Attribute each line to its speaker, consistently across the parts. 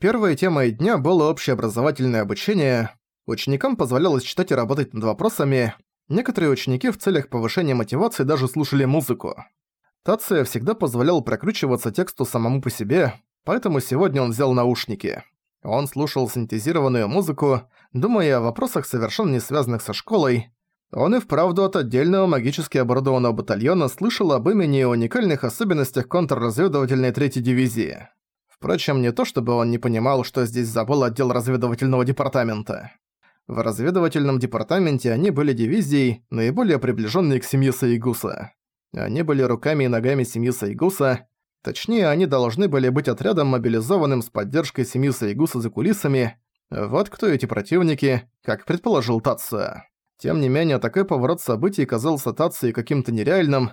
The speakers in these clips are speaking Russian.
Speaker 1: Первой темой дня было общеобразовательное обучение. Ученикам позволялось читать и работать над вопросами. Некоторые ученики в целях повышения мотивации даже слушали музыку. Тация всегда позволял прокручиваться тексту самому по себе, поэтому сегодня он взял наушники. Он слушал синтезированную музыку, думая о вопросах, совершенно не связанных со школой. Он и вправду от отдельного магически оборудованного батальона слышал об имени и уникальных особенностях контрразведывательной третьей дивизии. Впрочем, не то чтобы он не понимал, что здесь забыл отдел разведывательного департамента. В разведывательном департаменте они были дивизией, наиболее приближенной к семье Саигуса. Они были руками и ногами семьи Саигуса, точнее, они должны были быть отрядом, мобилизованным с поддержкой семьи Саигуса за кулисами. Вот кто эти противники, как предположил Татсо. Тем не менее, такой поворот событий казался Татсо каким-то нереальным.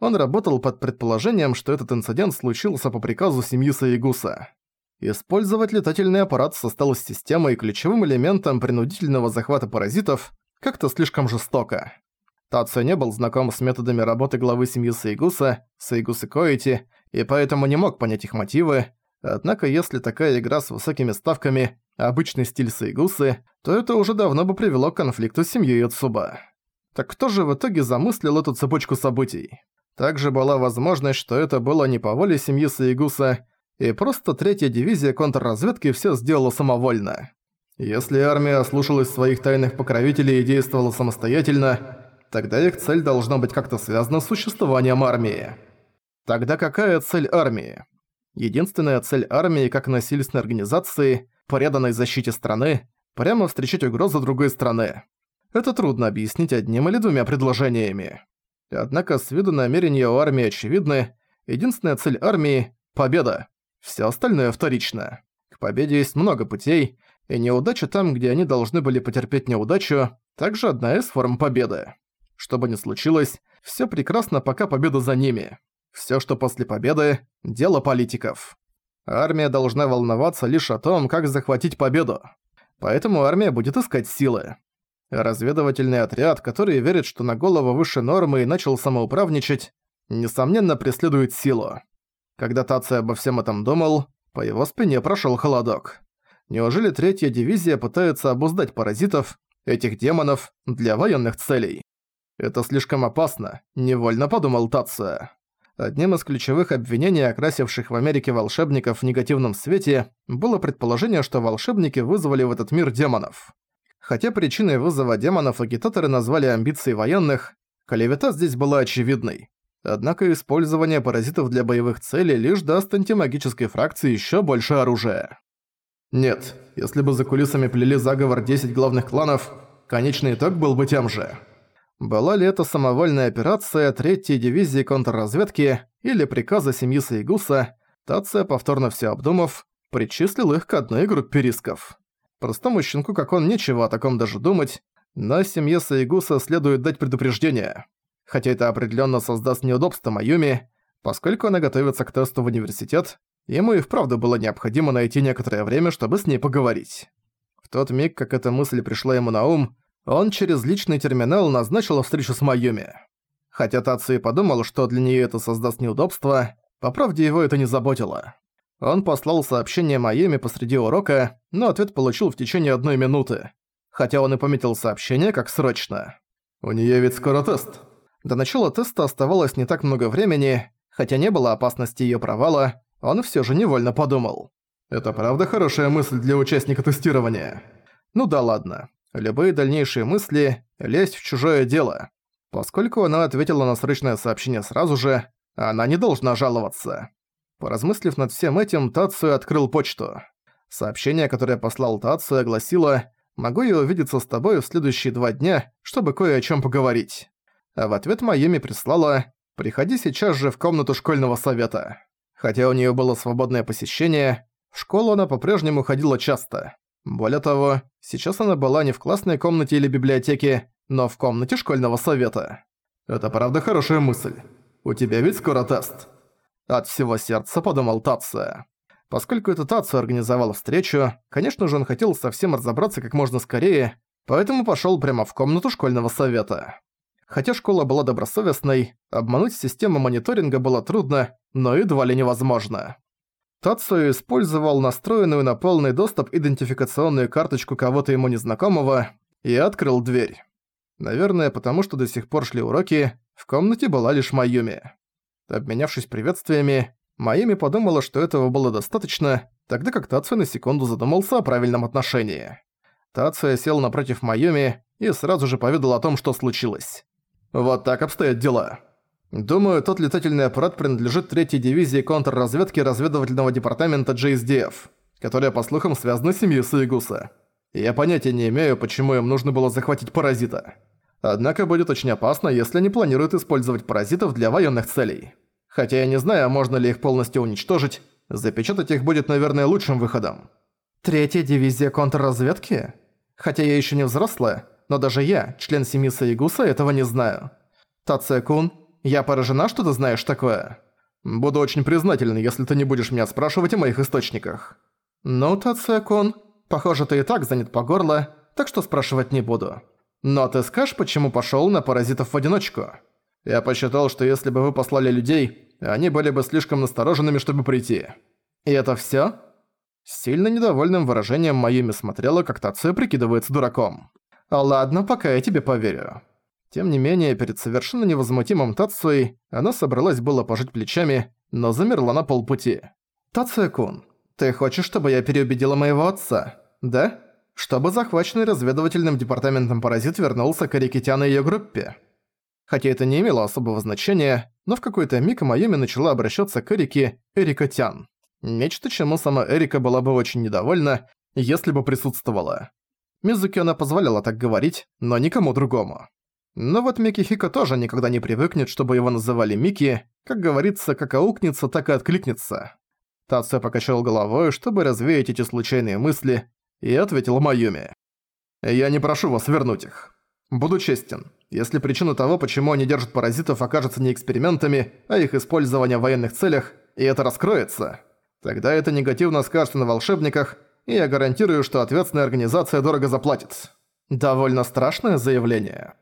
Speaker 1: Он работал под предположением, что этот инцидент случился по приказу семьи Саигуса. Использовать летательный аппарат со стелс-системой ключевым элементом принудительного захвата паразитов как-то слишком жестоко. Тацу не был знаком с методами работы главы семьи Сайгуса, Сайгусы Коити, и поэтому не мог понять их мотивы, однако если такая игра с высокими ставками – обычный стиль Сайгусы, то это уже давно бы привело к конфликту с семьей Яцуба. Так кто же в итоге замыслил эту цепочку событий? Также была возможность, что это было не по воле семьи Сайгуса, и просто третья дивизия контрразведки все сделала самовольно. Если армия слушалась своих тайных покровителей и действовала самостоятельно, тогда их цель должна быть как-то связана с существованием армии. Тогда какая цель армии? Единственная цель армии как насильственной организации, преданной защите страны, прямо встречать угрозу другой страны. Это трудно объяснить одним или двумя предложениями. Однако с виду намерения у армии очевидны, единственная цель армии – победа. Все остальное вторично. К победе есть много путей, и неудача там, где они должны были потерпеть неудачу, также одна из форм победы. Что бы ни случилось, все прекрасно, пока победа за ними. Все, что после победы – дело политиков. Армия должна волноваться лишь о том, как захватить победу. Поэтому армия будет искать силы. Разведывательный отряд, который верит, что на голову выше нормы и начал самоуправничать, несомненно преследует силу. Когда Таци обо всем этом думал, по его спине прошел холодок. Неужели третья дивизия пытается обуздать паразитов, этих демонов, для военных целей? Это слишком опасно, невольно подумал Татсо. Одним из ключевых обвинений, окрасивших в Америке волшебников в негативном свете, было предположение, что волшебники вызвали в этот мир демонов. Хотя причиной вызова демонов агитаторы назвали амбиции военных, клевета здесь была очевидной. Однако использование паразитов для боевых целей лишь даст антимагической фракции еще больше оружия. Нет, если бы за кулисами плели заговор 10 главных кланов, конечный итог был бы тем же. Была ли это самовольная операция третьей дивизии контрразведки или приказа семьи Сайгуса, Тация, повторно все обдумав, причислил их к одной группе рисков. Простому щенку, как он, нечего о таком даже думать, но семье Сайгуса следует дать предупреждение. Хотя это определенно создаст неудобства Майюми, поскольку она готовится к тесту в университет, ему и вправду было необходимо найти некоторое время, чтобы с ней поговорить. В тот миг, как эта мысль пришла ему на ум, он через личный терминал назначил встречу с Майюми. Хотя Тацу и подумал, что для нее это создаст неудобства, по правде его это не заботило. Он послал сообщение Майюми посреди урока, но ответ получил в течение одной минуты. Хотя он и пометил сообщение как срочно. «У нее ведь скоро тест». До начала теста оставалось не так много времени, хотя не было опасности ее провала, он все же невольно подумал. «Это правда хорошая мысль для участника тестирования?» «Ну да ладно. Любые дальнейшие мысли – лезть в чужое дело. Поскольку она ответила на срочное сообщение сразу же, она не должна жаловаться. Поразмыслив над всем этим, Тацию открыл почту. Сообщение, которое послал Тацию, гласило «Могу я увидеться с тобой в следующие два дня, чтобы кое о чем поговорить». А в ответ Майами прислала «Приходи сейчас же в комнату школьного совета». Хотя у нее было свободное посещение, в школу она по-прежнему ходила часто. Более того, сейчас она была не в классной комнате или библиотеке, но в комнате школьного совета. Это правда хорошая мысль. У тебя ведь скоро тест. От всего сердца подумал Татсо. Поскольку это Татсо организовал встречу, конечно же он хотел совсем разобраться как можно скорее, поэтому пошёл прямо в комнату школьного совета. Хотя школа была добросовестной, обмануть систему мониторинга было трудно, но едва ли невозможно. Тацию использовал настроенную на полный доступ идентификационную карточку кого-то ему незнакомого и открыл дверь. Наверное, потому что до сих пор шли уроки, в комнате была лишь Майюми. Обменявшись приветствиями, Майюми подумала, что этого было достаточно, тогда как Тацию на секунду задумался о правильном отношении. Тация сел напротив Майюми и сразу же поведал о том, что случилось. «Вот так обстоят дела. Думаю, тот летательный аппарат принадлежит третьей дивизии контрразведки разведывательного департамента JSDF, которая, по слухам, связана с семьей Саигуса. Я понятия не имею, почему им нужно было захватить паразита. Однако будет очень опасно, если они планируют использовать паразитов для военных целей. Хотя я не знаю, можно ли их полностью уничтожить, запечатать их будет, наверное, лучшим выходом. Третья дивизия контрразведки? Хотя я еще не взрослая, но даже я, член семьи Саигуса, этого не знаю. Тация-кун, я поражена, что ты знаешь такое. Буду очень признателен, если ты не будешь меня спрашивать о моих источниках. Ну, Тация-кун, похоже, ты и так занят по горло, так что спрашивать не буду. Но ты скажешь, почему пошёл на паразитов в одиночку? Я посчитал, что если бы вы послали людей, они были бы слишком настороженными, чтобы прийти. И это всё? С сильно недовольным выражением Майюми смотрела, как Тация прикидывается дураком. А ладно, пока я тебе поверю. Тем не менее, перед совершенно невозмутимым Тацией она собралась было пожать плечами, но замерла на полпути. «Тация-кун, ты хочешь, чтобы я переубедила моего отца, да? Чтобы захваченный разведывательным департаментом паразит вернулся к Эрикитян и её группе?» Хотя это не имело особого значения, но в какой-то миг Майюми начала обращаться к Эрике Эрикотян. Нечто, чему сама Эрика была бы очень недовольна, если бы присутствовала. Мизуки она позволяла так говорить, но никому другому. Но вот Мики Хика тоже никогда не привыкнет, чтобы его называли Мики, как говорится, как аукнется, так и откликнется. Тацуя покачал головой, чтобы развеять эти случайные мысли, и ответил Майюми. «Я не прошу вас вернуть их. Буду честен. Если причина того, почему они держат паразитов, окажется не экспериментами, а их использование в военных целях, и это раскроется, Тогда это негативно скажется на волшебниках, и я гарантирую, что ответственная организация дорого заплатит. Довольно страшное заявление.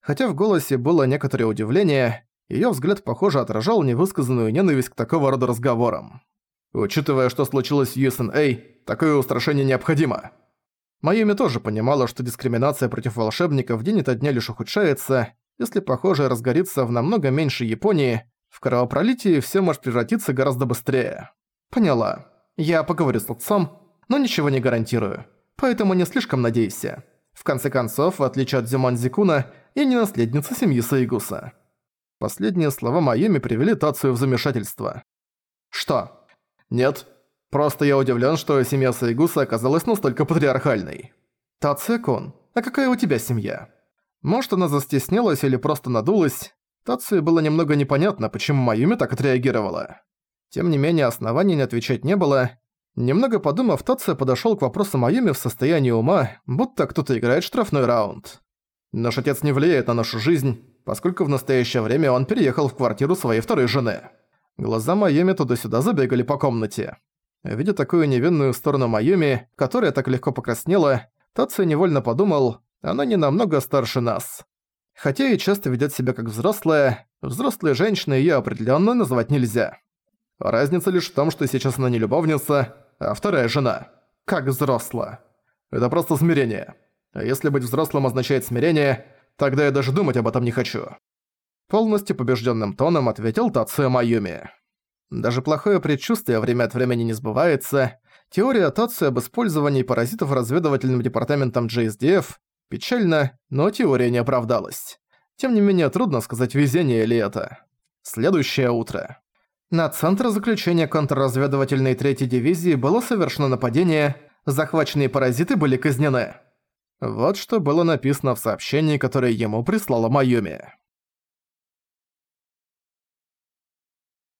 Speaker 1: Хотя в голосе было некоторое удивление, её взгляд, похоже, отражал невысказанную ненависть к такого рода разговорам. Учитывая, что случилось в USNA, такое устрашение необходимо. Майюми тоже понимала, что дискриминация против волшебников день ото дня лишь ухудшается, если похоже разгорится в намного меньшей Японии, в кровопролитии всё может превратиться гораздо быстрее. «Поняла. Я поговорю с отцом, но ничего не гарантирую. Поэтому не слишком надейся. В конце концов, в отличие от Зимон Зикуна, я не наследница семьи Саигуса». Последние слова Майюми привели Тацию в замешательство. «Что?» «Нет. Просто я удивлен, что семья Саигуса оказалась настолько патриархальной». «Тация-кун, а какая у тебя семья?» Может, она застеснялась или просто надулась. Тацию было немного непонятно, почему Майюми так отреагировала. Тем не менее, оснований не отвечать не было. Немного подумав, Тация подошёл к вопросу Майюми в состоянии ума, будто кто-то играет штрафной раунд. Наш отец не влияет на нашу жизнь, поскольку в настоящее время он переехал в квартиру своей второй жены. Глаза Майюми туда-сюда забегали по комнате. Видя такую невинную сторону Майюми, которая так легко покраснела, Тация невольно подумал, она не намного старше нас. Хотя и часто ведёт себя как взрослая, взрослой женщиной её определённо назвать нельзя. Разница лишь в том, что сейчас она не любовница, а вторая жена. Как взрослая. Это просто смирение. А если быть взрослым означает смирение, тогда я даже думать об этом не хочу. Полностью побежденным тоном ответил Тацуя Майюми. Даже плохое предчувствие время от времени не сбывается. Теория Тацуя об использовании паразитов разведывательным департаментом JSDF печальна, но теория не оправдалась. Тем не менее, трудно сказать, везение ли это. Следующее утро. На центр заключения контрразведывательной третьей дивизии было совершено нападение, захваченные паразиты были казнены. Вот что было написано в сообщении, которое ему прислала Майюми.